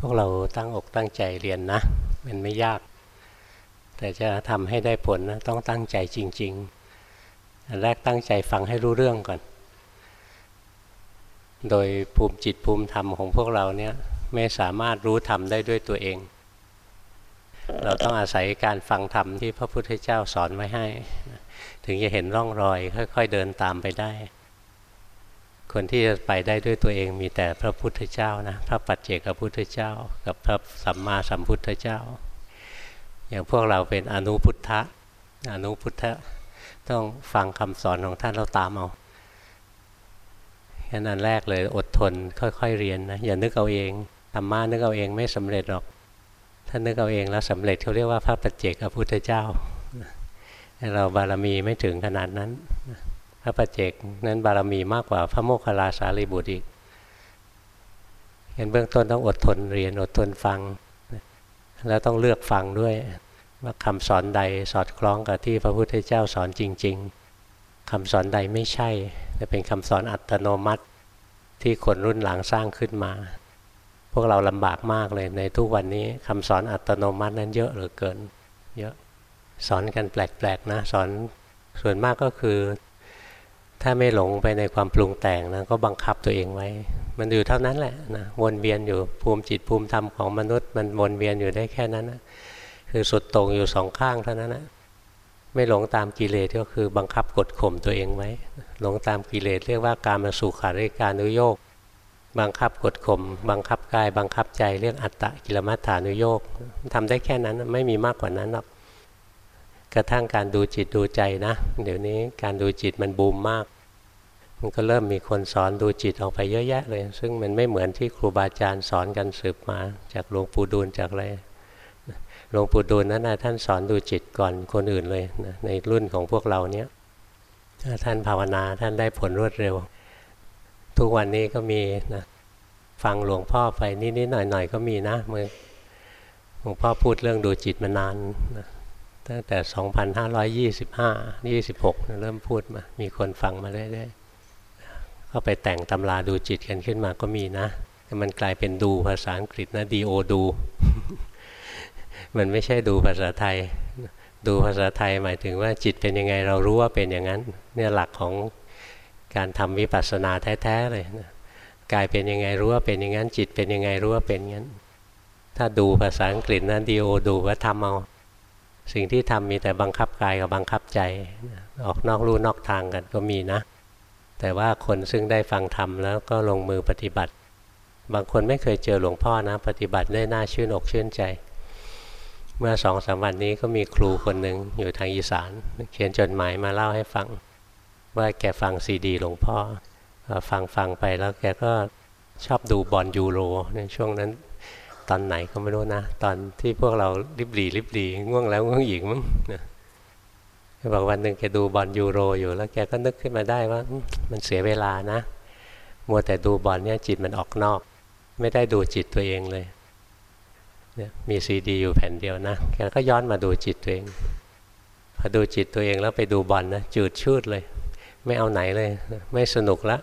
พวกเราตั้งอกตั้งใจเรียนนะ มันไม่ยาก แต่จะทำให้ได้ผลนะต้องตั้งใจจริงๆอันแรกตั้งใจฟังให้รู้เรื่องก่อน โดยภูมิจิตภูมิธรรมของพวกเราเนี่ยไม่สามารถรู้ธรรมได้ด้วยตัวเอง เราต้องอาศัยการฟังธรรมที่พระพุทธเจ้าสอนไว้ให้ ถึงจะเห็นร่องรอย ค่อย ๆ เดินตามไปได้ คนที่จะไปได้ด้วยตัวเองมีแต่พระพุทธเจ้านะพระปัจเจกพุทธเจ้า กับพระสัมมาสัมพุทธเจ้า อย่างพวกเราเป็นอนุพุทธะอนุพุทธะต้องฟังคำสอนของท่านเราตามเอาแค่นั้นแรกเลยอดทนค่อยๆเรียนนะอย่านึกเอาเองธรรมะนึกเอาเองไม่สำเร็จหรอก ถ้านึกเอาเองแล้วสำเร็จเขาเรียกว่าพระปัจเจกพุทธเจ้า เราบารมีไม่ถึงขนาดนั้น ระปัจเจกนั้นบารมีมากกว่าพระโมคคัลลาสารีบุตรอีกเห็นเบื้องต้นต้องอดทนเรียนอดทนฟัง แล้วต้องเลือกฟังด้วย ว่าคำสอนใดสอดคล้องกับที่พระพุทธเจ้าสอนจริง ๆคำสอนใดไม่ใช่แต่เป็นคำสอนอัตโนมัติที่คนรุ่นหลังสร้างขึ้นมา พวกเราลำบากมากเลยในทุกวันนี้คำสอนอัตโนมัตินั้นเยอะเหลือเกิน เยอะสอนกันแปลกๆนะสอนส่วนมากก็คือ ถ้าไม่หลงไปในความปรุงแต่งนะก็บังคับตัวเองไว้ มันอยู่เท่านั้นแหละนะวนเวียนอยู่ภูมิจิตภูมิธรรมของมนุษย์ มันวนเวียนอยู่ได้แค่นั้นนะคือสุดตรงอยู่สองข้างเท่านั้นนะไม่หลงตามกิเลสก็คือบังคับกดข่มตัวเองไว้ หลงตามกิเลสเรียกว่าการมาสู่ขาริการนุโยกบังคับกดข่มบังคับกายบังคับใจเรียกอัตตะกิลมัฏฐานุโยกทำได้แค่นั้นไม่มีมากกว่านั้นหรอกกระทั่งการดูจิตดูใจนะ เดี๋ยวนี้การดูจิตมันบูมมาก มันก็เริ่มมีคนสอนดูจิตออกไปเยอะแยะเลย ซึ่งมันไม่เหมือนที่ครูบาอาจารย์สอนกันสืบมา จากหลวงปู่ดูลจากอะไรหลวงปู่ดูลนั้นนะท่านสอนดูจิตก่อนคนอื่นเลยนะในรุ่นของพวกเราเนี้ยท่านภาวนาท่านได้ผลรวดเร็ว ทุกวันนี้ก็มีนะฟังหลวงพ่อไปนิดๆหน่อยๆก็มีนะมือหลวงพ่อพูดเรื่องดูจิตมานานนะตั้งแต่ 2525 26 เริ่มพูดมา มีคนฟังมาเรื่อยๆ ก็ไปแต่งตำราดูจิตกันขึ้นมาก็มีนะแต่มันกลายเป็นดูภาษาอังกฤษนะ do ดู มันไม่ใช่ดูภาษาไทย ดูภาษาไทยหมายถึงว่าจิตเป็นยังไงเรารู้ว่าเป็นอย่างนั้น เนี่ยหลักของการทำวิปัสสนาแท้ๆเลยนะกายเป็นยังไงรู้ว่าเป็นอย่างนั้น จิตเป็นยังไงรู้ว่าเป็นอย่างนั้น ถ้าดูภาษาอังกฤษนะ do ดูว่าทำเอาสิ่งที่ทำมีแต่บังคับกายกับบังคับใจ ออกนอกลู่นอกทางกันก็มีนะ แต่ว่าคนซึ่งได้ฟังธรรมแล้วก็ลงมือปฏิบัติ บางคนไม่เคยเจอหลวงพ่อนะ ปฏิบัติได้น่าชื่นอกชื่นใจ เมื่อสองสามวันนี้ก็มีครูคนหนึ่งอยู่ทางอีสาน เขียนจดหมายมาเล่าให้ฟัง ว่าแกฟังซีดีหลวงพ่อ ฟังฟังไปแล้วแกก็ชอบดูบอลยูโรในช่วงนั้นตอนไหนก็ไม่รู้นะ ตอนที่พวกเราริบหรี่ริบหรี่ง่วงแล้วง่วงอีกมั้งนะ บอกวันหนึ่งแกดูบอลยูโรอยู่แล้วแกก็นึกขึ้นมาได้ว่ามันเสียเวลานะ มัวแต่ดูบอลเนี่ยจิตมันออกนอก ไม่ได้ดูจิตตัวเองเลยเนี่ยมีซีดีอยู่แผ่นเดียวนะแกก็ย้อนมาดูจิตตัวเอง พอดูจิตตัวเองแล้วไปดูบอลนะจืดชืดเลย ไม่เอาไหนเลย ไม่สนุกล้ว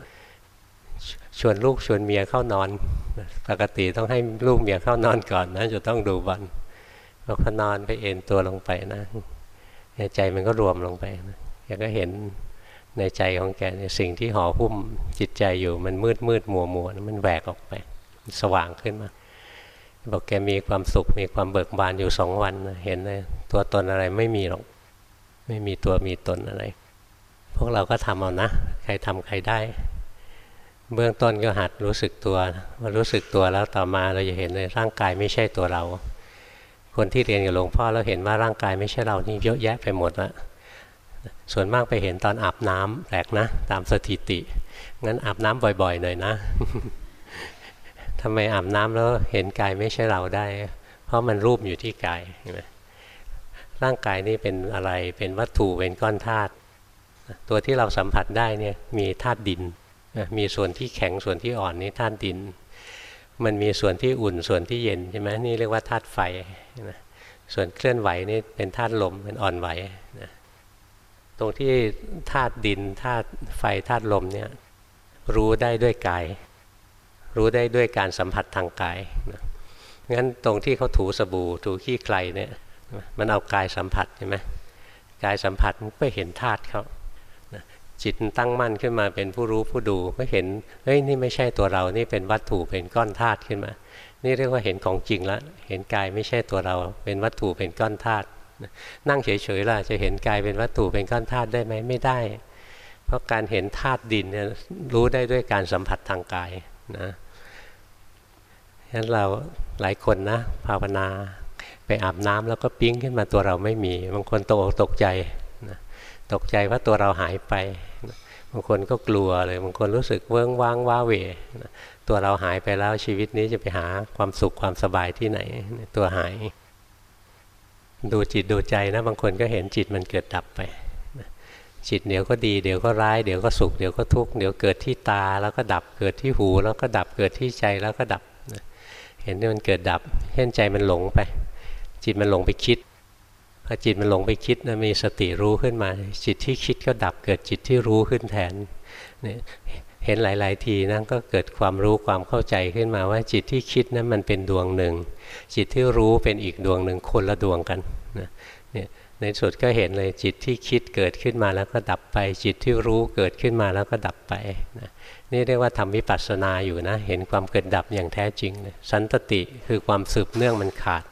ชวนลูกชวนเมียเข้านอน ปกติต้องให้ลูกเมียเข้านอนก่อนนะจะต้องดูบอลพอนอนไปเอ็นตัวลงไปนะ ใจมันก็รวมลงไปนะแกก็เห็นในใจของแกในสิ่งที่ห่อหุ้มจิตใจอยู่มันมืดมืดมัวมัวมันแหวกออกไป สว่างขึ้นมา บอกแกมีความสุขมีความเบิกบานอยู่สองวันนะเห็นเลยตัวตนอะไรไม่มีหรอกไม่มีตัวมีตนอะไร พวกเราก็ทำเอานะ ใครทำใครได้ เบื้องต้นก็หัดรู้สึกตัวมารู้สึกตัวแล้วต่อมาเราจะเห็นเลยร่างกายไม่ใช่ตัวเรา คนที่เรียนกับหลวงพ่อแล้วเห็นว่าร่างกายไม่ใช่เรานี่เยอะแยะไปหมดละส่วนมากไปเห็นตอนอาบน้ำแปลกนะ ตามสถิติ งั้นอาบน้ำบ่อยๆหน่อยนะทำไมอาบน้ำแล้วเห็นกายไม่ใช่เราได้ เพราะมันรูปอยู่ที่กายร่างกายนี่เป็นอะไรเป็นวัตถุเป็นก้อนธาตุตัวที่เราสัมผัสได้เนี่ยมีธาตุดินมีส่วนที่แข็งส่วนที่อ่อนนี่ธาตุดิน มันมีส่วนที่อุ่นส่วนที่เย็นใช่ไหมนี่เรียกว่าธาตุไฟนะส่วนเคลื่อนไหวนี่เป็นธาตุลมเป็นอ่อนไหวนะตรงที่ธาตุดินธาตุไฟธาตุลมเนี่ยรู้ได้ด้วยกาย รู้ได้ด้วยการสัมผัสทางกายนะงั้นตรงที่เขาถูสบู่ถูขี้ไกลเนี่ยมันเอากายสัมผัสใช่ไหมกายสัมผัสมันก็เห็นธาตุเขา จิตตั้งมั่นขึ้นมาเป็นผู้รู้ผู้ดูก็เห็นเฮ้ยนี่ไม่ใช่ตัวเรานี่เป็นวัตถุเป็นก้อนธาตุขึ้นมา นี่เรียกว่าเห็นของจริงแล้วเห็นกายไม่ใช่ตัวเราเป็นวัตถุเป็นก้อนธาตุนั่งเฉยๆล่ะจะเห็นกายเป็นวัตถุเป็นก้อนธาตุได้ไหมไม่ได้ เพราะการเห็นธาตุดินเนี่ยรู้ได้ด้วยการสัมผัสทางกายนะฉะนั้นเราหลายคนนะภาวนาไปอาบน้ำแล้วก็ปิ้งขึ้นมาตัวเราไม่มี บางคนตกตกใจ นะตกใจว่าตัวเราหายไปนะบางคนก็กลัวเลยบางคนรู้สึกเวิ้งว้างว้าเหวนะตัวเราหายไปแล้วชีวิตนี้จะไปหาความสุขความสบายที่ไหน ตัวหาย ดูจิตดูใจนะ บางคนก็เห็นจิตมันเกิดดับไปจิตเดี๋ยวก็ดีเดี๋ยวก็ร้ายเดี๋ยวก็สุขเดี๋ยวก็ทุกข์เดี๋ยวเกิดที่ตาแล้วก็ดับเกิดที่หู แล้วก็ดับเกิดที่ใจแล้วก็ดับเห็นที่มันเกิดดับเห็นใจมันหลงไป จิตมันหลงไปคิด พอจิตมันหลงไปคิดนะมีสติรู้ขึ้นมา จิตที่คิดก็ดับเกิดจิตที่รู้ขึ้นแทนเนี่ยเห็นหลาย ๆ ทีนั่นก็เกิดความรู้ความเข้าใจขึ้นมาว่าจิตที่คิดนั้นมันเป็นดวงหนึ่ง จิตที่รู้เป็นอีกดวงหนึ่งคนละดวงกันนะเนี่ยในสุดก็เห็นเลยจิตที่คิดเกิดขึ้นมาแล้วก็ดับไป จิตที่รู้เกิดขึ้นมาแล้วก็ดับไปนะนี่เรียกว่าทำวิปัสสนาอยู่นะ เห็นความเกิดดับอย่างแท้จริงเลยสันตติคือความสืบเนื่องมันขาด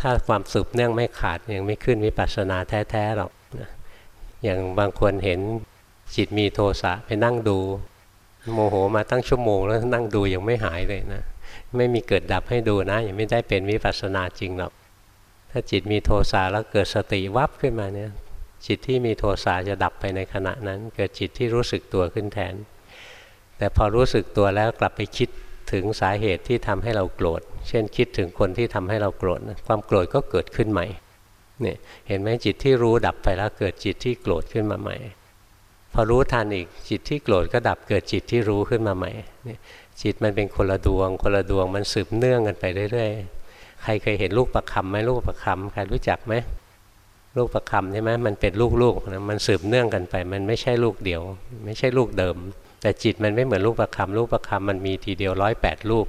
ถ้าความสืบเนื่องไม่ขาดยังไม่ขึ้นวิปัสสนาแท้ๆหรอกนะอย่างบางคนเห็นจิตมีโทสะไปนั่งดู โมโหมาตั้งชั่วโมงแล้วนั่งดูยังไม่หายเลยนะ ไม่มีเกิดดับให้ดูนะ ยังไม่ได้เป็นวิปัสสนาจริงหรอกถ้าจิตมีโทสะแล้วเกิดสติวับขึ้นมาเนี่ยจิตที่มีโทสะจะดับไปในขณะนั้น เกิดจิตที่รู้สึกตัวขึ้นแทน แต่พอรู้สึกตัวแล้วกลับไปคิด ถึงสาเหตุที่ทำให้เราโกรธ เช่นคิดถึงคนที่ทำให้เราโกรธความโกรธก็เกิดขึ้นใหม่เนี่ยเห็นไหมจิตที่รู้ดับไปแล้วเกิดจิตที่โกรธขึ้นมาใหม่ พอรู้ทันอีกจิตที่โกรธก็ดับเกิดจิตที่รู้ขึ้นมาใหม่เนี่ยจิตมันเป็นคนละดวง คนละดวงมันสืบเนื่องกันไปเรื่อยๆ ใครเคยเห็นลูกประคำไหมลูกประคำใครรู้จักไหมลูกประคำใช่ไหมมันเป็นลูกๆนะมันสืบเนื่องกันไป มันไม่ใช่ลูกเดียว ไม่ใช่ลูกเดิม แต่จิตมันไม่เหมือนลูกประคำลูกประคำมันมีทีเดียวร้อยแปดลูก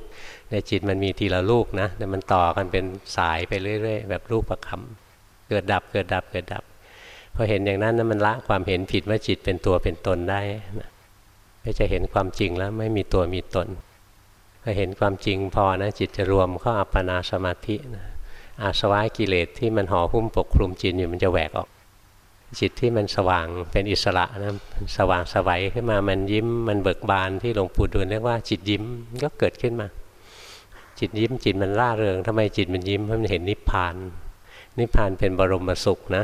แต่จิตมันมีทีละลูกนะแต่มันต่อกันเป็นสายไปเรื่อย ๆ แบบลูกประคำเกิดดับเกิดดับเกิดดับพอเห็นอย่างนั้นนะมันละความเห็นผิดว่าจิตเป็นตัวเป็นตนได้นะก็จะเห็นความจริงแล้วไม่มีตัวมีตนพอเห็นความจริงพอนะจิตจะรวมเข้าอัปปนาสมาธินะอาสวะกิเลสที่มันห่อหุ้มปกคลุมจิตอยู่มันจะแหวกออก จิตที่มันสว่างเป็นอิสระนะสว่างสวัยขึ้นมามันยิ้มมันเบิกบานที่หลวงปู่ดูลเรียกว่าจิตยิ้มก็เกิดขึ้นมา จิตยิ้มจิตมันร่าเริงทำไมจิตมันยิ้มเพราะมันเห็นนิพพาน นิพพานเป็นบรมสุขนะ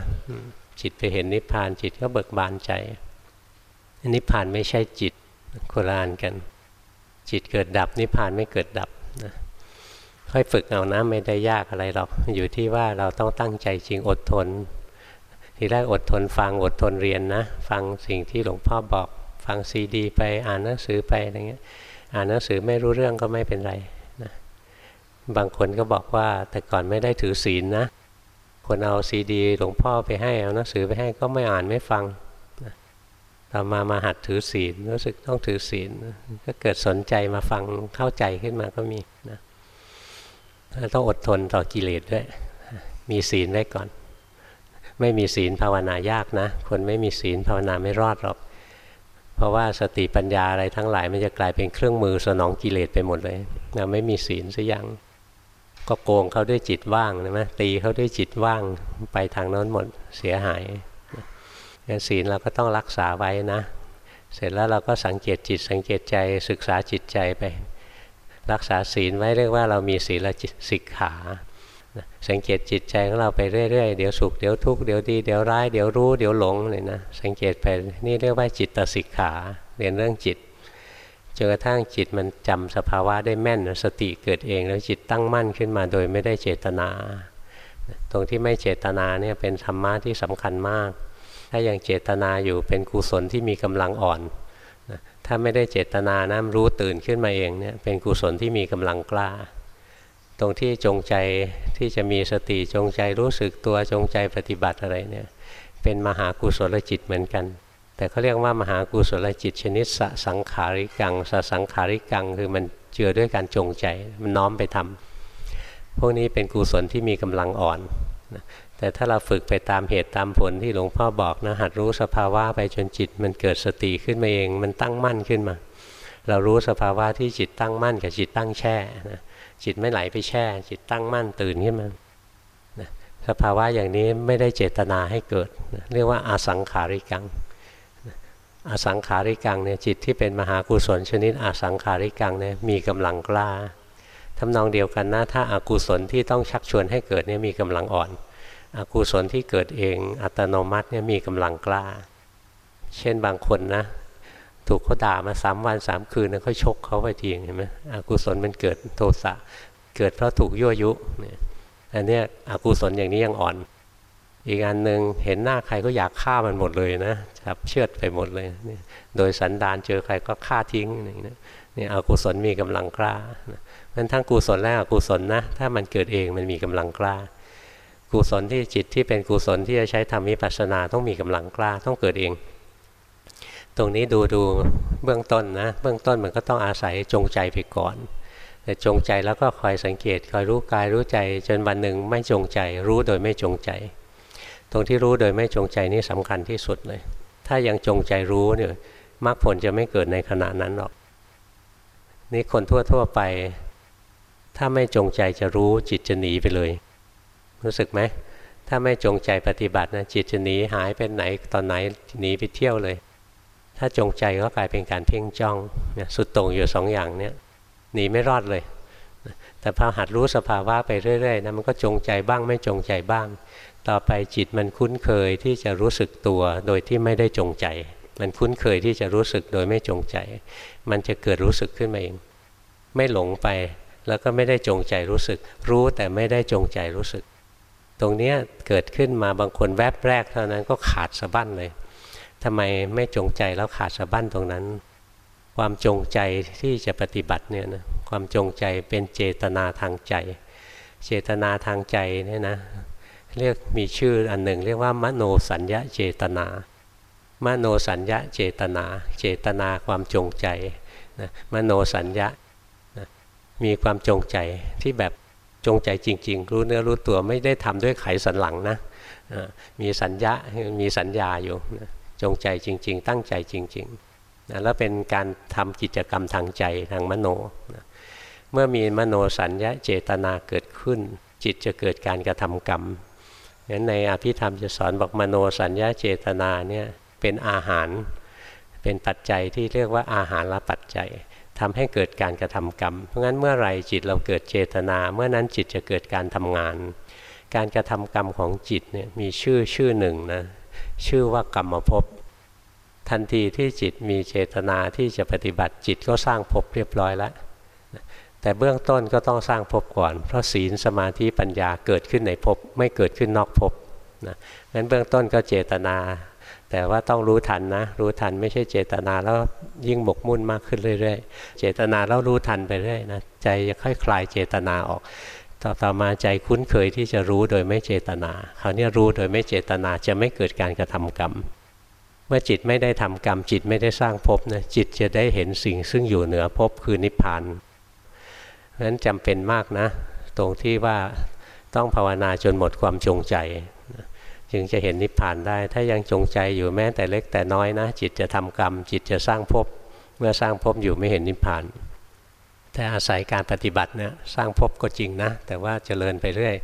จิตไปเห็นนิพพานจิตก็เบิกบานใจ นิพพานไม่ใช่จิตโครานกัน จิตเกิดดับนิพพานไม่เกิดดับนะค่อยฝึกเอานะไม่ได้ยากอะไรหรอกอยู่ที่ว่าเราต้องตั้งใจจริงอดทน ทีแรกอดทนฟังอดทนเรียนนะ ฟังสิ่งที่หลวงพ่อบอก ฟังซีดี ไปอ่านหนังสือไปอะไรเงี้ยอ่านหนังสือไม่รู้เรื่องก็ไม่เป็นไรนะบางคนก็บอกว่าแต่ก่อนไม่ได้ถือศีลนะ คนเอาซีดี หลวงพ่อไปให้เอาหนังสือไปให้ก็ไม่อ่านไม่ฟังต่อมามาหัดถือศีลรู้สึกต้องถือศีลก็เกิดสนใจมาฟังเข้าใจขึ้นมาก็มีนะต้องอดทนต่อกิเลสด้วย มีศีลไว้ก่อน ไม่มีศีลภาวนายากนะ คนไม่มีศีลภาวนาไม่รอดหรอก เพราะว่าสติปัญญาอะไรทั้งหลายมันจะกลายเป็นเครื่องมือสนองกิเลสไปหมดเลยเราไม่มีศีลสักอย่าง ก็โกงเขาด้วยจิตว่างนะไหมตีเขาด้วยจิตว่างไปทางนั้นหมดเสียหายงั้นศีลเราก็ต้องรักษาไว้นะ เสร็จแล้วเราก็สังเกตจิตสังเกตใจศึกษาจิตใจไป รักษาศีลไว้เรียกว่าเรามีศีลสิกขา สังเกตจิตใจของเราไปเรื่อยๆ เดี๋ยวสุขเดี๋ยวทุกข์เดี๋ยวดีเดี๋ยวร้ายเดี๋ยวรู้เดี๋ยวหลงเลยนะสังเกตไปนี่เรียกว่าจิตตสิกขาเรียนเรื่องจิตจนกระทั่งจิตมันจำสภาวะได้แม่นสติเกิดเอง แล้วจิตตั้งมั่นขึ้นมาโดยไม่ได้เจตนา ตรงที่ไม่เจตนาเนี่ยเป็นธรรมะที่สำคัญมาก ถ้ายังเจตนาอยู่เป็นกุศลที่มีกำลังอ่อน ถ้าไม่ได้เจตนานะรู้ตื่นขึ้นมาเองเนี่ยเป็นกุศลที่มีกำลังกล้า ตรงที่จงใจที่จะมีสติจงใจรู้สึกตัวจงใจปฏิบัติอะไรเนี่ยเป็นมหากุศลจิตเหมือนกัน แต่เขาเรียกว่ามหากุศลจิตชนิดสสังขาริกังสสังขาริกัง คือมันเจือด้วยการจงใจมันน้อมไปทพวกนี้เป็นกุศลที่มีกำลังอ่อนนะแต่ถ้าเราฝึกไปตามเหตุตามผลที่หลวงพ่อบอกนะหัดรู้สภาวะไปจนจิต มันเกิดสติขึ้นมาเองมันตั้งมั่นขึ้นมา เรารู้สภาวะที่จิตตั้งมั่นกับจิตตั้งแช่นะ จิตไม่ไหลไปแช่ จิตตั้งมั่นตื่นขึ้นมาสภาวะอย่างนี้ไม่ได้เจตนาให้เกิด เรียกว่าอาสังขาริกังอาสังขาริกังเนี่ยจิตที่เป็นมหากุศลชนิดอาสังขาริกังเนี่ยมีกำลังกล้าทำนองเดียวกันนะถ้าอากุศลที่ต้องชักชวนให้เกิดเนี่ยมีกำลังอ่อนอกุศลที่เกิดเองอัตโนมัติเนี่ยมีกำลังกล้า เช่นบางคนนะ ถูกเขาด่ามาสามวันสามคืนแล้วเขาชกเขาไปทีเห็นไหมอกุศลมันเกิดโทสะเกิดเพราะถูกยั่วยุเนี่ยอันนี้อกุศลอย่างนี้ยังอ่อน อีกอันหนึ่งเห็นหน้าใครก็อยากฆ่ามันหมดเลยนะจับเชือดไปหมดเลย โดยสันดานเจอใครก็ฆ่าทิ้งอย่างนี้นี่อกุศลมีกำลังกล้านั้นทั้งกุศลและอกุศลนะถ้ามันเกิดเองมันมีกำลังกล้า กุศลที่จิตที่เป็นกุศลที่จะใช้ทำวิปัสสนาต้องมีกำลังกล้าต้องเกิดเอง ตรงนี้ดูดูเบื้องต้นนะเบื้องต้นมันก็ต้องอาศัยจงใจไปก่อน แต่จงใจแล้วก็คอยสังเกต คอยรู้กายรู้ใจจนวันหนึ่งไม่จงใจ รู้โดยไม่จงใจ ตรงที่รู้โดยไม่จงใจนี่สำคัญที่สุดเลย ถ้ายังจงใจรู้เนี่ยมรรคผลจะไม่เกิดในขณะนั้นหรอก นี่คนทั่วๆไป ถ้าไม่จงใจจะรู้จิตจะหนีไปเลย รู้สึกไหมถ้าไม่จงใจปฏิบัตินะจิตจะหนีหายไปไหนตอนไหนหนีไปเที่ยวเลย ถ้าจงใจก็กลายเป็นการเพ่งจ้องเนี่ยสุดตรงอยู่สองอย่างเนี่ยหนีไม่รอดเลย แต่พอหัดรู้สภาวะไปเรื่อยๆนะมันก็จงใจบ้างไม่จงใจบ้าง ต่อไปจิตมันคุ้นเคยที่จะรู้สึกตัวโดยที่ไม่ได้จงใจ มันคุ้นเคยที่จะรู้สึกโดยไม่จงใจ มันจะเกิดรู้สึกขึ้นมาเอง ไม่หลงไปแล้วก็ไม่ได้จงใจรู้สึก รู้แต่ไม่ได้จงใจรู้สึก ตรงนี้เกิดขึ้นมาบางคนแวบแรกเท่านั้นก็ขาดสะบั้นเลย ทำไมไม่จงใจแล้วขาดสะบั้นตรงนั้น ความจงใจที่จะปฏิบัติเนี่ยนะความจงใจเป็นเจตนาทางใจ เจตนาทางใจเนี่ยนะเรียกมีชื่ออันหนึ่ง เรียกว่ามโนสัญญาเจตนามโนสัญญาเจตนา เจตนาความจงใจนะมโนสัญญานะมีความจงใจที่แบบจงใจจริง ๆ รู้เนื้อรู้ตัวไม่ได้ทำด้วยไขสันหลังนะมีสัญญามีสัญญาอยู่ จงใจจริง ๆ ตั้งใจจริงๆนะแล้วเป็นการทำกิจกรรมทางใจทางมโนนะเมื่อมีมโนสัญญาเจตนาเกิดขึ้น จิตจะเกิดการกระทำกรรมงั้นในอภิธรรมจะสอนบอกมโนสัญญาเจตนาเนี่ยเป็นอาหาร เป็นปัจจัยที่เรียกว่าอาหารละปัจจัยทำให้เกิดการกระทำกรรม เพราะงั้นเมื่อไรจิตเราเกิดเจตนา เมื่อนั้นจิตจะเกิดการทำงาน การกระทำกรรมของจิตเนี่ยมีชื่อชื่อหนึ่งนะ ชื่อว่ากรรมภพทันทีที่จิตมีเจตนาที่จะปฏิบัติจิตก็สร้างภพเรียบร้อยแล้วแต่เบื้องต้นก็ต้องสร้างภพก่อน เพราะศีลสมาธิปัญญาเกิดขึ้นในภพไม่เกิดขึ้นนอกภพนะงั้นเบื้องต้นก็เจตนา แต่ว่าต้องรู้ทันนะ รู้ทันไม่ใช่เจตนาแล้วยิ่งหมกมุ่นมากขึ้นเรื่อย ๆ เจตนาแล้วรู้ทันไปเรื่อยนะใจจะค่อยคลายเจตนาออก ต่อต่อมาใจคุ้นเคยที่จะรู้โดยไม่เจตนา คราวนี้รู้โดยไม่เจตนาจะไม่เกิดการกระทำกรรม เมื่อจิตไม่ได้ทำกรรม จิตไม่ได้สร้างภพนะจิตจะได้เห็นสิ่งซึ่งอยู่เหนือภพคือนิพพานเพราะฉะนั้นจำเป็นมากนะ ตรงที่ว่าต้องภาวนาจนหมดความจงใจ จึงจะเห็นนิพพานได้ ถ้ายังจงใจอยู่แม้แต่เล็กแต่น้อยนะ จิตจะทำกรรม จิตจะสร้างภพเมื่อสร้างภพอยู่ไม่เห็นนิพพาน แต่อาศัยการปฏิบัติเนี่ยสร้างภพก็จริงนะ แต่ว่าเจริญไปเรื่อย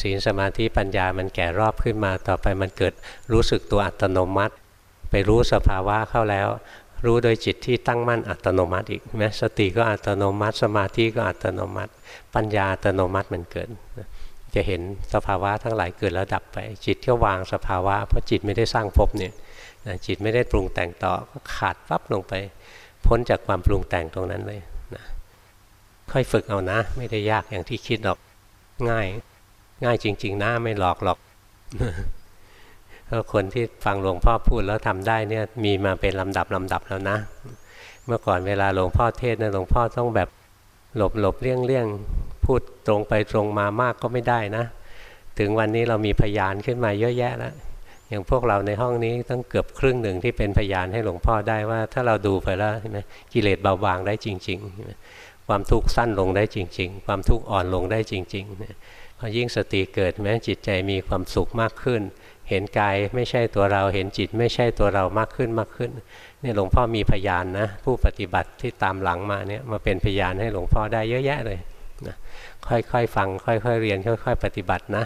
ศีลสมาธิปัญญามันแก่รอบขึ้นมา ต่อไปมันเกิดรู้สึกตัวอัตโนมัติ ไปรู้สภาวะเข้าแล้ว รู้โดยจิตที่ตั้งมั่นอัตโนมัติอีกแม้สติก็อัตโนมัติ สมาธิก็อัตโนมัติ ปัญญาอัตโนมัติมันเกิดจะเห็นสภาวะทั้งหลายเกิดแล้วดับไป จิตก็วางสภาวะเพราะจิตไม่ได้สร้างภพเนี่ยจิตไม่ได้ปรุงแต่งต่อก็ขาดปั๊บลงไป พ้นจากความปรุงแต่งตรงนั้นเลย ค่อยฝึกเอานะ ไม่ได้ยากอย่างที่คิดหรอกง่าย ง่ายจริง ๆนะไม่หลอกหรอกเพราะคนที่ฟังหลวงพ่อพูดแล้วทำได้เนี่ยมีมาเป็นลำดับลำดับแล้วนะ เมื่อก่อนเวลาหลวงพ่อเทศนะหลวงพ่อต้องแบบหลบหลบเลี่ยงเลี่ยงพูดตรงไปตรงมามากก็ไม่ได้นะ ถึงวันนี้เรามีพยานขึ้นมาเยอะแยะแล้วอย่างพวกเราในห้องนี้ต้องเกือบครึ่งหนึ่งที่เป็นพยานให้หลวงพ่อได้ว่า ถ้าเราดูไปแล้วใช่ไหมกิเลสเบาบางได้จริงๆ ความทุกข์สั้นลงได้จริง ๆ ความทุกข์อ่อนลงได้จริงๆพอยิ่งสติเกิดแม้จิตใจมีความสุขมากขึ้น เห็นกายไม่ใช่ตัวเราเห็นจิตไม่ใช่ตัวเรามากขึ้นมากขึ้นนี่หลวงพ่อมีพยานนะผู้ปฏิบัติที่ตามหลังมาเนี่ยมาเป็นพยานให้หลวงพ่อได้เยอะแยะเลยนะค่อยๆฟัง ค่อยๆเรียน ค่อยๆ ปฏิบัตินะ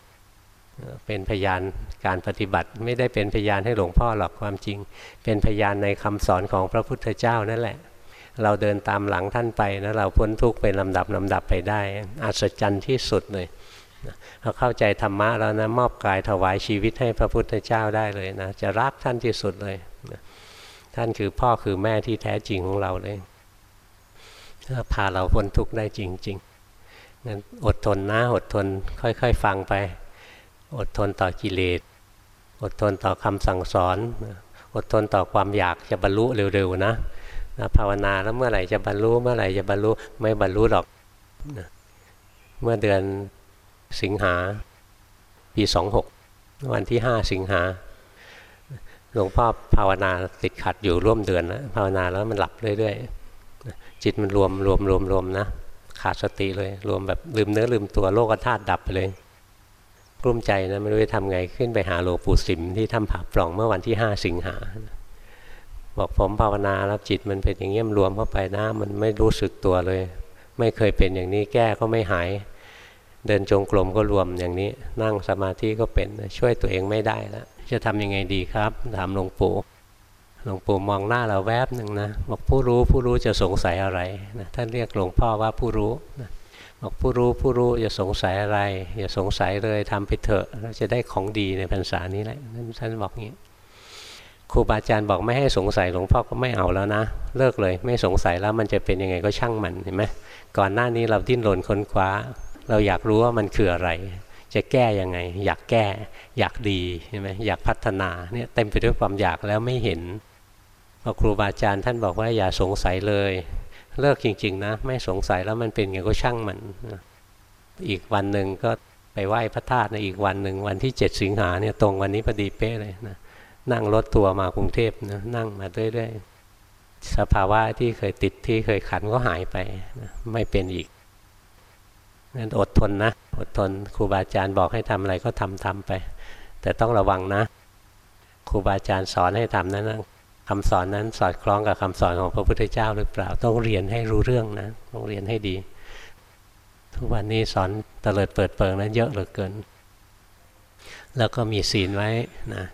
เป็นพยานการปฏิบัติไม่ได้เป็นพยานให้หลวงพ่อหรอกความจริง เป็นพยานในคำสอนของพระพุทธเจ้านั่นแหละ เราเดินตามหลังท่านไปนะเราพ้นทุกข์เป็นลำดับลำดับไปได้อัศจรรย์ที่สุดเลยเราเข้าใจธรรมะแล้วนะมอบกายถวายชีวิตให้พระพุทธเจ้าได้เลยนะจะรักท่านที่สุดเลยท่านคือพ่อคือแม่ที่แท้จริงของเราเลยพาเราพ้นทุกข์ได้จริงๆงั้นอดทนนะอดทนค่อยๆฟังไป อดทนต่อกิเลสอดทนต่อคำสั่งสอน อดทนต่อความอยากจะบรรลุเร็วๆนะ ภาวนาแล้วเมื่อไหร่จะบรรลุเมื่อไหร่จะบรรลุไม่บรรลุหรอกนะเมื่อเดือนสิงหาปีสองหกวันที่ห้าสิงหาหลวงพ่อภาวนาติดขัดอยู่ร่วมเดือนนะภาวนาแล้วมันหลับเรื่อยๆจิตมันรวมรวมรวมรวมนะขาดสติเลย รวมแบบลืมเนื้อลืมตัวโลกธาตุดับไปเลยกลุ้มใจนะไม่รู้จะทำไงขึ้นไปหาหลวงปู่สิมที่ถ้ำผาปล่องเมื่อวันที่ห้าสิงหา บอกผมภาวนาแล้วจิตมันเป็นอย่างเงี้ยมรวมเข้าไปนะมันไม่รู้สึกตัวเลย ไม่เคยเป็นอย่างนี้แก้ก็ไม่หาย เดินจงกรมก็รวมอย่างนี้ นั่งสมาธิก็เป็นช่วยตัวเองไม่ได้แล้วจะทำยังไงดีครับถามหลวงปู่หลวงปู่มองหน้าเราแวบหนึ่งนะบอกผู้รู้ผู้รู้จะสงสัยอะไรนะท่านเรียกหลวงพ่อว่าผู้รู้นะบอกผู้รู้ผู้รู้อย่าสงสัยอะไร อย่าสงสัยเลยทำไปเถอะเราจะได้ของดีในพรรษานี้แหละท่านบอกงี้ ครูบาอาจารย์บอกไม่ให้สงสัยหลวงพ่อก็ไม่เอาแล้วนะ เลิกเลย ไม่สงสัยแล้วมันจะเป็นยังไงก็ช่างมันเห็นไหมก่อนหน้านี้เราดิ้นรนค้นคว้า เราอยากรู้ว่ามันคืออะไร จะแก้ยังไง อยากแก้ อยากดีใช่ไหมอยากพัฒนาเนี่ยเต็มไปด้วยความอยากแล้วไม่เห็นพอครูบาอาจารย์ท่านบอกว่าอย่าสงสัยเลย เลิกจริงๆนะ ไม่สงสัยแล้วมันเป็นไงก็ช่างมันอีกวันหนึ่งก็ไปไหว้พระธาตุในอีกวันหนึ่งวันที่เจ็ดสิงหาเนี่ยตรงวันนี้พอดีเป๊ะเลยนะ นั่งรถทัวมากรุงเทพนะนั่งมาเรื่อยๆสภาวะที่เคยติดที่เคยขันก็หายไปนะไม่เป็นอีกงั้นอดทนนะอดทนครูบาอาจารย์บอกให้ทำอะไรก็ทำทำไป แต่ต้องระวังนะครูบาอาจารย์สอนให้ทำนั้นนะคำสอนนั้นสอดคล้องกับคำสอนของพระพุทธเจ้าหรือเปล่า ต้องเรียนให้รู้เรื่องนะต้องเรียนให้ดี ทุกวันนี้สอนเตลิดเปิดเปิงนั้นเยอะเหลือเกิน แล้วก็มีศีลไว้นะ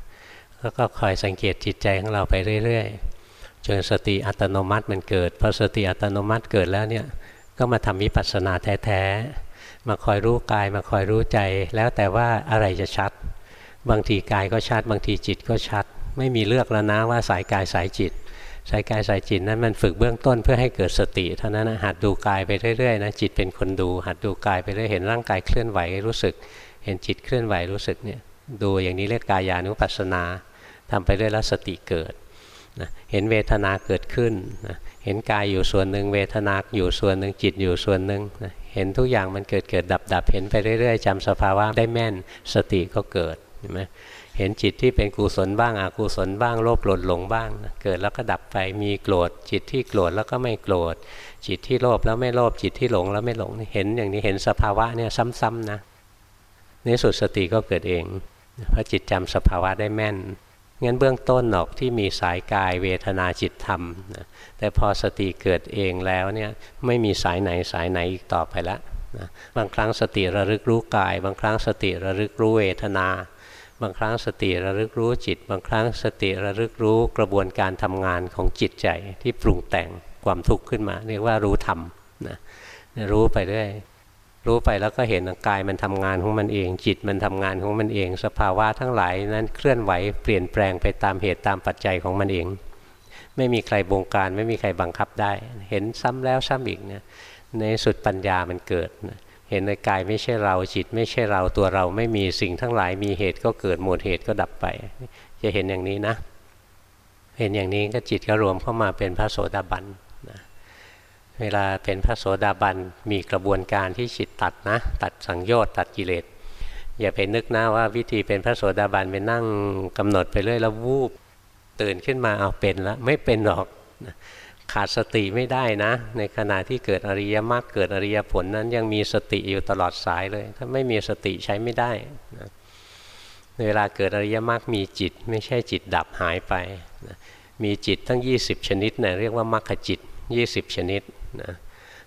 แล้วก็คอยสังเกตจิตใจของเราไปเรื่อยๆจนสติอัตโนมัติมันเกิดพอสติอัตโนมัติเกิดแล้วเนี่ยก็มาทำวิปัสสนาแท้ๆมาคอยรู้กายมาคอยรู้ใจ แล้วแต่ว่าอะไรจะชัด บางทีกายก็ชัด บางทีจิตก็ชัด ไม่มีเลือกแล้วนะว่าสายกายสายจิต สายกายสายจิตนั้นมันฝึกเบื้องต้นเพื่อให้เกิดสติเท่านั้นนะหัดดูกายไปเรื่อยๆนะจิตเป็นคนดู หัดดูกายไปเรื่อยเห็นร่างกายเคลื่อนไหวรู้สึก เห็นจิตเคลื่อนไหวรู้สึกเนี่ย ดูอย่างนี้เรียกกายานุปัสสนาทำไปเรื่อยแล้วสติเกิดนะเห็นเวทนาเกิดขึ้นนะเห็นกายอยู่ส่วนหนึ่งเวทนาอยู่ส่วนหนึ่งจิตอยู่ส่วนหนึ่งนะเห็นทุกอย่างมันเกิดเกิดดับดับเห็นไปเรื่อยๆจำสภาวะได้แม่นสติก็เกิดเห็นไหมเห็นจิตที่เป็นกุศลบ้างอกุศลบ้างโลภโกรธหลงบ้างเกิดแล้วก็ดับไปมีโกรธจิตที่โกรธแล้วก็ไม่โกรธจิตที่โลภแล้วไม่โลภจิตที่หลงแล้วไม่หลงเห็นอย่างนี้เห็นสภาวะเนี่ยซ้ำๆนะในสุดสติก็เกิดเอง เพราะจิตจำสภาวะได้แม่นงั้นเบื้องต้นออกที่มีสายกายเวทนาจิตธรรมนะแต่พอสติเกิดเองแล้วเนี่ยไม่มีสายไหนสายไหนอีกต่อไปแล้วนะบางครั้งสติระลึกรู้กาย บางครั้งสติระลึกรู้เวทนา บางครั้งสติระลึกรู้จิต บางครั้งสติระลึกรู้กระบวนการทำงานของจิตใจที่ปรุงแต่งความทุกข์ขึ้นมา เรียกว่ารู้ธรรมนะรู้ไปเรื่อย รู้ไปแล้วก็เห็นกายมันทำงานของมันเอง จิตมันทำงานของมันเอง สภาวะทั้งหลายนั้นเคลื่อนไหวเปลี่ยนแปลงไปตามเหตุตามปัจจัยของมันเอง ไม่มีใครบงการไม่มีใครบังคับได้ เห็นซ้ำแล้วซ้ำอีกเนี่ยในสุดปัญญามันเกิดนะเห็นในกายไม่ใช่เราจิต ไม่ใช่เราตัวเราไม่มีสิ่งทั้งหลายมีเหตุก็เกิดหมดเหตุก็ดับไป จะเห็นอย่างนี้นะ เห็นอย่างนี้ก็จิตก็รวมเข้ามาเป็นพระโสดาบัน เวลาเป็นพระโสดาบันมีกระบวนการที่จิตตัดนะ ตัดสังโยชน์ตัดกิเลสอย่าไปนึกนะว่าวิธีเป็นพระโสดาบันไปนั่งกำหนดไปเรื่อยแล้ววูบตื่นขึ้นมาเอาเป็นแล้วไม่เป็นหรอกขาดสติไม่ได้นะ ในขณะที่เกิดอริยมรรคเกิดอริยผลนั้นยังมีสติอยู่ตลอดสายเลย ถ้าไม่มีสติใช้ไม่ได้นะเวลาเกิดอริยมรรคมีจิต ไม่ใช่จิตดับหายไปนะมีจิตตั้ง 20 ชนิดนะเรียกว่ามรรคจิต 20 ชนิด นะ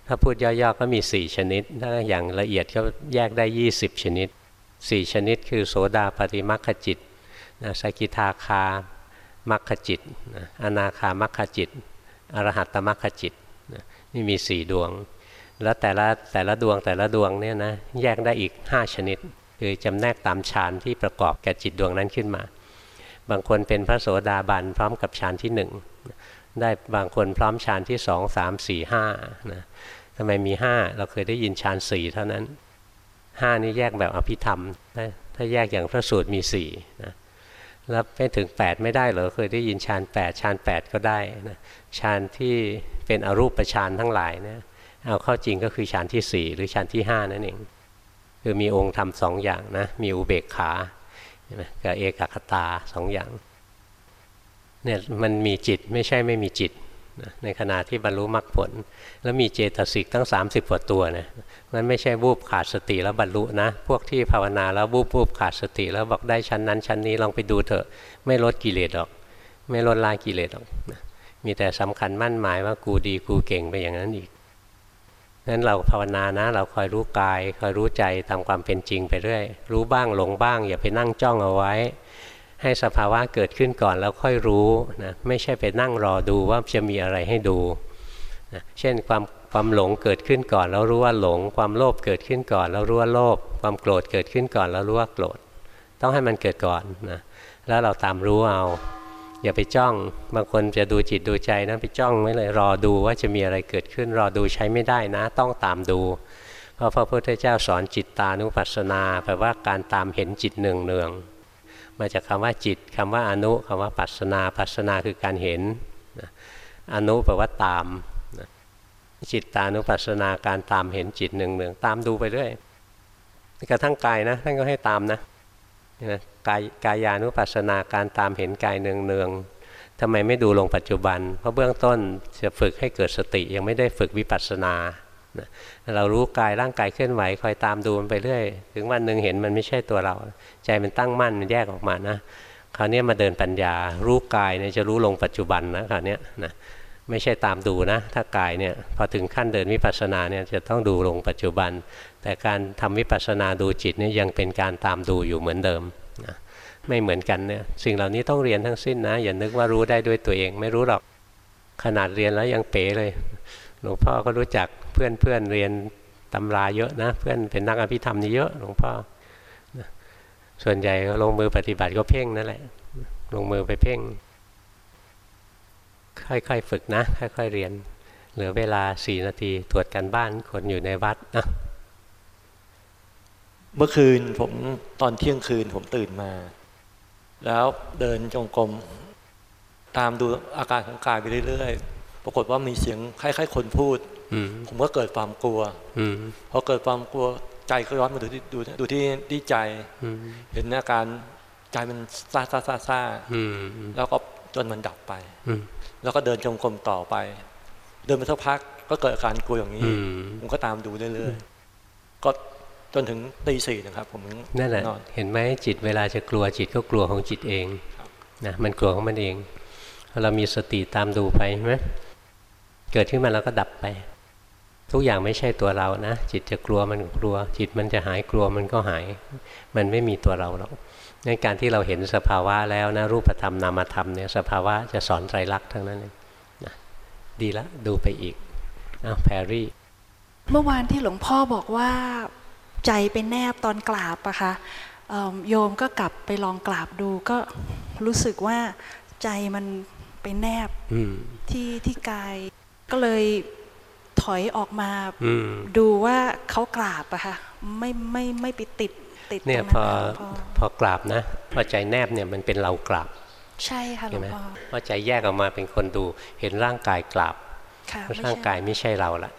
ถ้าพูดย่อๆก็มี 4 ชนิด ถ้าอย่างละเอียดก็แยกได้ 20 ชนิด 4 ชนิดคือโสดาปฏิมรรคจิตนะสกิทาคามรรคจิตนะอนาคามรรคจิต อรหัตตมรรคจิตนะนี่มีสี่ดวง แล้วแต่ละแต่ละดวงแต่ละดวงเนี่ยนะแยกได้อีก 5 ชนิด คือจำแนกตามฌานที่ประกอบแก่จิตดวงนั้นขึ้นมา บางคนเป็นพระโสดาบันพร้อมกับฌานที่1 ได้บางคนพร้อมฌานที่2 3 4 5นะทำไมมี5เราเคยได้ยินฌานสี่เท่านั้น5นี่แยกแบบอภิธรรม ถ้าแยกอย่างพระสูตรมี4นะแล้วไปถึง 8 ไม่ได้เหรอเคยได้ยินฌาน8ฌาน8 ก็ได้นะฌานที่เป็นอรูปฌานทั้งหลายเนะเอาเข้าจริงก็คือฌานที่ 4 หรือฌานที่ 5 นั่นเอง คือมีองค์ธรรมสองอย่างนะมีอุเบกขากับเอกคตาสองอย่าง เนี่ยมันมีจิตไม่ใช่ไม่มีจิตในขณะที่บรรลุมรรคผล แล้วมีเจตสิกตั้ง 30กว่าตัวนะมันไม่ใช่บูบขาดสติแล้วบรรลุนะ พวกที่ภาวนาแล้วบูบบูบขาดสติ แล้วบอกได้ชั้นนั้นชั้นนี้ลองไปดูเถอะ ไม่ลดกิเลสหรอก ไม่ลดลายกิเลสหรอกมีแต่สำคัญมั่นหมายว่ากูดีกูเก่งไปอย่างนั้นอีกนั้นเราภาวนานะ เราคอยรู้กาย คอยรู้ใจตามความเป็นจริงไปเรื่อยรู้บ้างหลงบ้าง อย่าไปนั่งจ้องเอาไว้ ให้สภาวะเกิดขึ้นก่อนแล้วค่อยรู้นะไม่ใช่ไปนั่งรอดูว่าจะมีอะไรให้ดูนะเช่นความความหลงเกิดขึ้นก่อน แล้วรู้ว่าหลง ความโลภเกิดขึ้นก่อน แล้วรู้ว่าโลภความโกรธเกิดขึ้นก่อน แล้วรู้ว่าโกรธ ต้องให้มันเกิดก่อนนะแล้วเราตามรู้เอา อย่าไปจ้องบางคนจะดูจิตดูใจนะไปจ้องไว้เลยรอดูว่าจะมีอะไรเกิดขึ้นรอดูใช้ไม่ได้นะ ต้องตามดูเพราะพระพุทธเจ้าสอนจิตตานุปัสสนาแปลว่าการตามเห็นจิตเนืองเนือง มาจากคำว่าจิตคำว่าอนุคำว่าปัสนา ปัสนาคือการเห็นอนุแปลว่าตามจิตตานุปัสสนาการตามเห็นจิตหนึ่งเนืองตามดูไปเรื่อยกระทั่งกายนะท่านก็ให้ตามนะกายกายานุปัสสนาการตามเห็นกายเนืองเนืองทำไมไม่ดูลงปัจจุบัน เพราะเบื้องต้นจะฝึกให้เกิดสติยังไม่ได้ฝึกวิปัสสนา เรารู้กายร่างกายเคลื่อนไหวคอยตามดูมันไปเรื่อย ถึงวันหนึ่งเห็นมันไม่ใช่ตัวเรา ใจมันตั้งมั่นมันแยกออกมานะคราวนี้มาเดินปัญญา รู้กายเนี่ยจะรู้ลงปัจจุบันนะคราวนี้นะไม่ใช่ตามดูนะ ถ้ากายเนี่ยพอถึงขั้นเดินวิปัสสนาเนี่ยจะต้องดูลงปัจจุบัน แต่การทำวิปัสสนาดูจิตเนี่ยังเป็นการตามดูอยู่เหมือนเดิมนะไม่เหมือนกันเนี่ยสิ่งเหล่านี้ต้องเรียนทั้งสิ้นนะ อย่านึกว่ารู้ได้ด้วยตัวเองไม่รู้หรอกขนาดเรียนแล้วยังเป๋เลย หลวงพ่อก็รู้จักเพื่อนเพื่อนเรียนตำราเยอะนะ เพื่อนเป็นนักอภิธรรมนี่เยอะหลวงพ่อส่วนใหญ่ลงมือปฏิบัติก็เพ่งนั่นแหละ ลงมือไปเพ่ง ค่อยๆฝึกนะ ค่อยๆเรียน เหลือเวลาสี่นาทีตรวจกันบ้านคนอยู่ในวัดนะเมื่อคืนผมตอนเที่ยงคืนผมตื่นมา แล้วเดินจงกรมตามดูอาการของกายไปเรื่อยๆ ปรากฏว่ามีเสียงคล้ายๆคนพูดผมก็เกิดความกลัวพอเกิดความกลัวใจก็ย้อนมาดูที่ดูดูที่ที่ใจเห็นอาการใจมันซาซาซาซาแล้วก็จนมันดับไปแล้วก็เดินจงกรมต่อไป เดินไปสักพักก็เกิดอาการกลัวอย่างนี้ผมก็ตามดูเรื่อยๆก็จนถึงตีสี่นะครับ ผมนั่นแหละเห็นไหมจิตเวลาจะกลัวจิตก็กลัวของจิตเองนะมันกลัวของมันเองเรามีสติตามดูไปใช่ไหม เกิดขึ้นมาแล้วก็ดับไป ทุกอย่างไม่ใช่ตัวเรานะ จิตจะกลัวมันกลัว จิตมันจะหายกลัวมันก็หาย มันไม่มีตัวเราหรอกในการที่เราเห็นสภาวะแล้วนะรูปธรรมนามธรรมเนี่ยสภาวะจะสอนไตรลักษณ์ทั้งนั้นเลยนะดีละดูไปอีกอ้าวแพรรี่ เมื่อวานที่หลวงพ่อบอกว่าใจไปแนบตอนกราบอะคะโยมก็กลับไปลองกราบดูก็รู้สึกว่าใจมันไปแนบที่ที่กาย ก็เลยถอยออกมาดูว่าเขากราบอะค่ะไม่ไม่ไม่ไปติดติดเนี่ยพอพอกราบนะพอใจแนบเนี่ยมันเป็นเรากราบ ใช่ค่ะหลวงพ่อพอใจแยกออกมาเป็นคนดูเห็นร่างกายกราบร่างกายไม่ใช่เราละ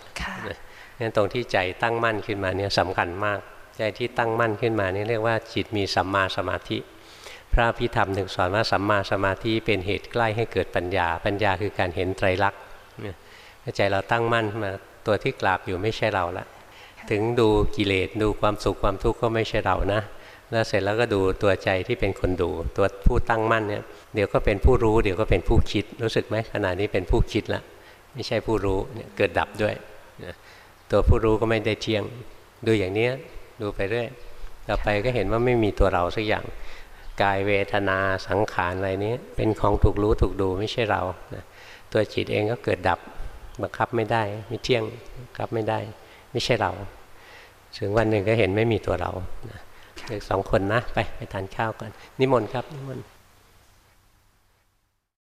งั้นตรงที่ใจตั้งมั่นขึ้นมาเนี่ยสำคัญมาก ใจที่ตั้งมั่นขึ้นมานี่เรียกว่าจิตมีสัมมาสมาธิ พระพิธรรมถึงสอนว่าสัมมาสมาธิเป็นเหตุใกล้ให้เกิดปัญญา ปัญญาคือการเห็นไตรลักษณ์เนี่ย ใจเราตั้งมั่นขึ้นมาตัวที่กราบอยู่ไม่ใช่เราละถึงดูกิเลสดูความสุขความทุกข์ก็ไม่ใช่เรานะแล้วเสร็จแล้วก็ดูตัวใจที่เป็นคนดู ตัวผู้ตั้งมั่นเนี่ยเดี๋ยวก็เป็นผู้รู้ เดี๋ยวก็เป็นผู้คิดรู้สึกไหมขณะนี้เป็นผู้คิดละไม่ใช่ผู้รู้เนี่ยเกิดดับด้วยนะตัวผู้รู้ก็ไม่ได้เที่ยง ดูอย่างนี้ดูไปเรื่อยต่อไปก็เห็นว่าไม่มีตัวเราสักอย่างกายเวทนาสังขารอะไรนี้เป็นของถูกรู้ถูกดูไม่ใช่เรานะตัวจิตเองก็เกิดดับ บังคับไม่ได้ ไม่เที่ยงบังคับไม่ได้ ไม่ใช่เรา ถึงวันหนึ่งก็เห็นไม่มีตัวเรานะเด็กสองคนนะ ไปไปทานข้าวกันนิมนต์ครับนิมนต์